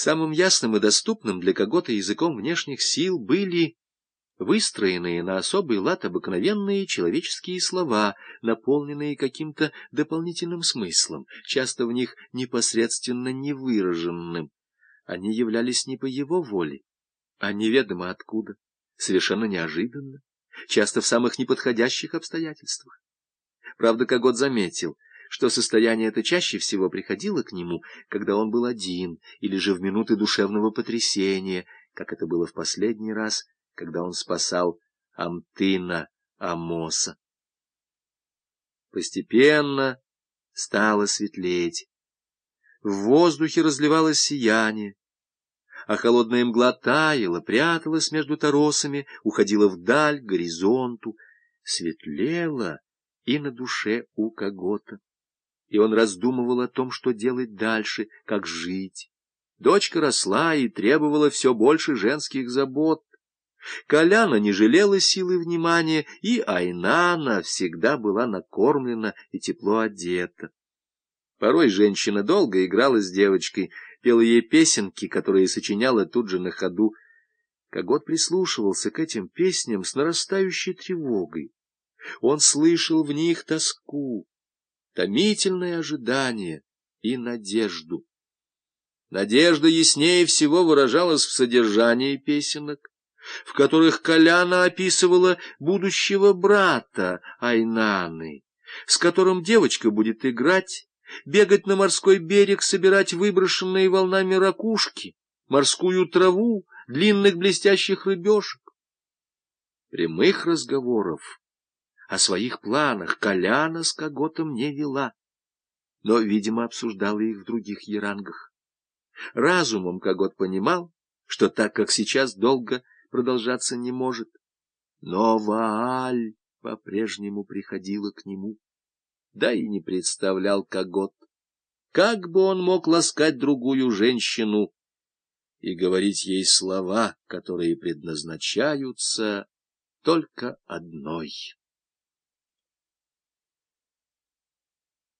Самым ясным и доступным для кого-то языком внешних сил были выстроенные на особый лад обыкновенные человеческие слова, наполненные каким-то дополнительным смыслом, часто в них непосредственно невыраженным. Они являлись не по его воле, а неведомо откуда, совершенно неожиданно, часто в самых неподходящих обстоятельствах. Правда, Когот заметил — что состояние это чаще всего приходило к нему, когда он был один, или же в минуты душевного потрясения, как это было в последний раз, когда он спасал Амтына Амоса. Постепенно стало светлеть. В воздухе разливалось сияние, а холодная мгла таяла, пряталась между торосами, уходила вдаль, к горизонту, светлела и на душе у кого-то и он раздумывал о том, что делать дальше, как жить. Дочка росла и требовала все больше женских забот. Коляна не жалела силы внимания, и Айнана всегда была накормлена и тепло одета. Порой женщина долго играла с девочкой, пела ей песенки, которые сочиняла тут же на ходу. Когот прислушивался к этим песням с нарастающей тревогой. Он слышал в них тоску, томительное ожидание и надежду. Надежда яснее всего выражалась в содержании песенок, в которых Коляна описывала будущего брата Айнаны, с которым девочка будет играть, бегать на морской берег, собирать выброшенные волнами ракушки, морскую траву, длинных блестящих рыбешек. Прямых разговоров о своих планах Коляна с Коготом не вела, но, видимо, обсуждала их в других ярангах. Разумом Когот понимал, что так, как сейчас, долго продолжаться не может. Но Вааль по-прежнему приходила к нему, да и не представлял Когот, как бы он мог ласкать другую женщину и говорить ей слова, которые предназначаются только одной.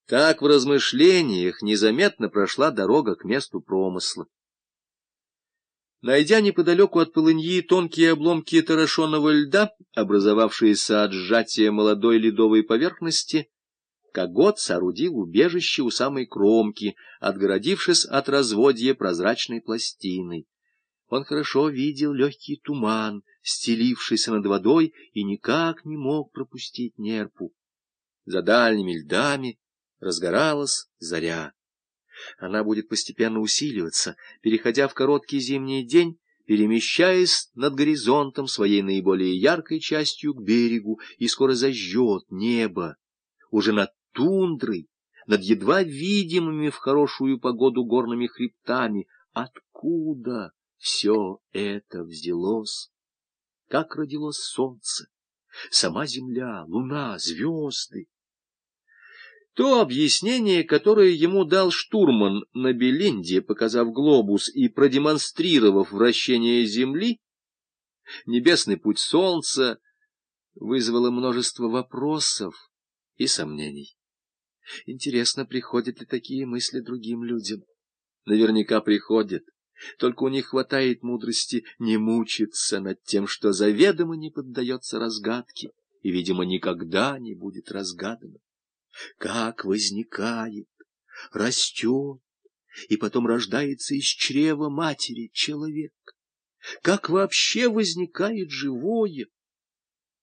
Так в размышлениях незаметно прошла дорога к месту промысла. Найдя неподалеку от полыньи тонкие обломки торошенного льда, образовавшиеся от сжатия молодой ледовой поверхности, Когот соорудил убежище у самой кромки, отгородившись от разводья прозрачной пластиной. Он хорошо видел легкий туман, стелившийся над водой, и никак не мог пропустить нерпу. За дальними льдами разгоралась заря. Она будет постепенно усиливаться, переходя в короткий зимний день, перемещаясь над горизонтом своей наиболее яркой частью к берегу, и скоро зажжет небо. Уже над тундрой, над едва видимыми в хорошую погоду горными хребтами, откуда все это взялось? Как родилось солнце, сама земля, луна, звезды? То объяснение, которое ему дал штурман на Белинде, показав глобус и продемонстрировав вращение Земли, небесный путь Солнца, вызвало множество вопросов и сомнений. Интересно, приходят ли такие мысли другим людям? Наверняка приходят. Только у них хватает мудрости не мучиться над тем, что заведомо не поддается разгадке и, видимо, никогда не будет разгадано как возникает, растет и потом рождается из чрева матери человек, как вообще возникает живое,